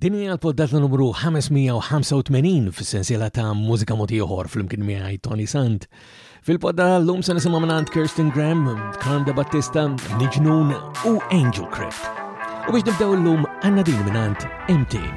Din hija l-poddata numru 585 fis-sensiela ta' mużika moti oħor fl-imkien miegħi Tony Sant. Fil-poddata l-lum se nisimgħu minn Kirsten Graham, Carm de Battista, Nijnun u Angel Crypt. U biex nibdew l-lum għanna din minn M-Team.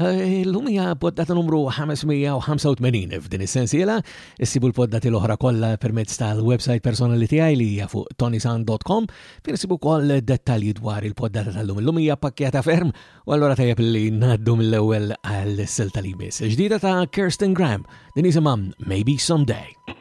Eh, illum hija poddata numru 585 f'din is-sensiela, issibu l-poddati l-oħra kollha permezz tal-website personali tiegħi li hija fuq tonisan.com fejn issibu wkoll dettalji dwar il-poddata tal-lum. Illum hija pakkjata ferm u allura tajjeb li ngħaddu mill-ewwel għal silta li miss. Ġdida ta' Kirsten Graham, din jisimha Maybe Someday.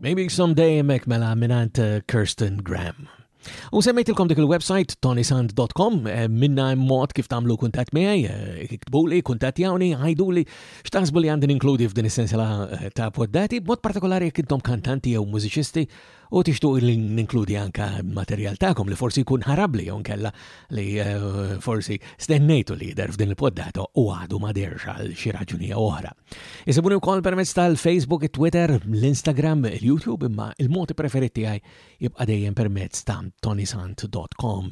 Maybe someday mek mela minant uh, Kirsten Graham. U semmejtilkom dik il-website tonisand.com eh, minna mod kif tamlu kuntat miegħi, eh, iktbuli, kuntat jawni, għajduli x'taħsbu li għandin inkludi f'din is-sensela eh, ta' poddati, b'mod partikolari jekk intom kantanti jew mużiċisti U tixtuq li ninkludi anka materjal tagħkom li forsi jkun ħarabli jew nkella li eh, forsi stennejtu li jidher f'din il-poddata u għadu ma derx għal xi raġunija oħra. Isibuni wkoll permezz tal-Facebook, it-Twitter, l-Instagram, il-YouTube imma il-moti preferiti għaj jibqa' dejjem permezz ta' tonisant.com.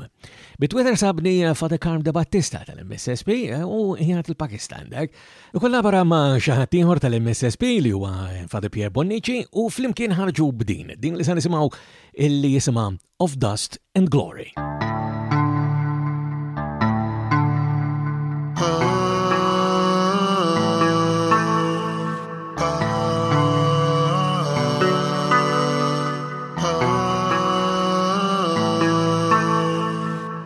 Bit-Twitter sabni Father Karm de Battista tal-MSSP eh, u jgħat il-Pakistan dak Ikkollabora ma' xi ħadd ieħor tal-MSSP li huwa Father Pierre Bonnici u flimkien ħarġu b'din, din li se nisimgħu illi jisimha Of Dust and Glory.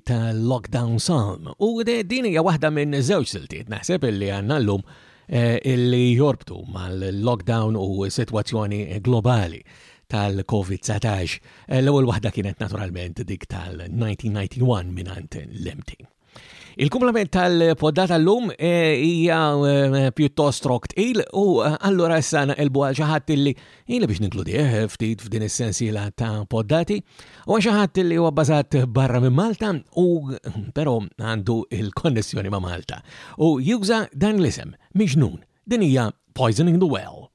tal-Lockdown Psalm u din hija waħda minn żewġ siltiet naħseb illi għandna llum eh, illi jorbtu mal-lockdown u situazzjoni globali tal-COVID-19. Eh, l-ewwel waħda kienet naturalment dik tal-1991 minant l-MT. Il-kumplament tal-poddata l-lum eh, hija pjuttost rokt il u allura s-sana il-buħal xaħat illi Ili biex ninkludih ftit f'din is-sensiela ta' poddati u xi ħadd li huwa bbażat barra minn Malta u però għandu il-konnessjoni ma' Malta. U juża dan l-isem, Miġnun, din hija Poisoning the Well.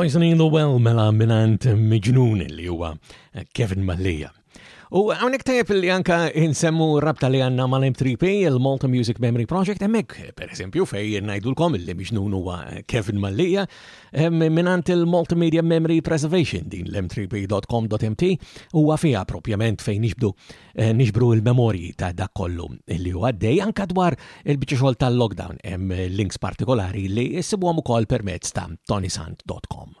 Poisoning the Well mela minant miġnun li huwa Kevin Mallia. U għonek tajab li anka insemmu rabta li għanna ma' l-M3P, il-Malta Music Memory Project, emmek, per esempio, fej najdulkom li miġnun huwa Kevin Mallija, minant il-Malta Media Memory Preservation din l-m3p.com.mt u għafija propjament fej nixbdu eh, nixbru il-memorji ta' dak kollu li huwa għaddej anka dwar il-bċiċol tal-lockdown, hemm links partikolari li jissibuhom ukoll permezz ta' tonisant.com.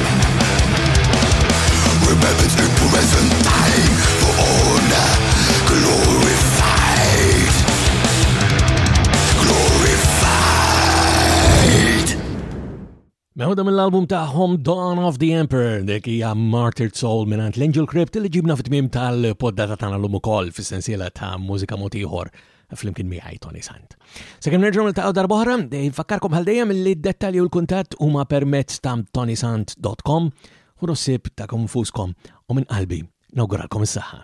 Meħuda mill-album tagħhom Dawn of the Emperor, dek hija Martyred Soul mingħand l-Angel Crypt li ġibna fit-tmiem tal-poddata tagħna l-lum ukoll fis-sensiela ta' mużika motiħor flimkien miegħi Tony Sant. Sakemm nerġgħu niltaqgħu darba oħra, fakkarkom għal dejjem li d-dettalji u l-kuntatt huma permezz ta' tonysant.com u rossib ta' konfuskom u minn qalbi nawguralkom is-saħħa.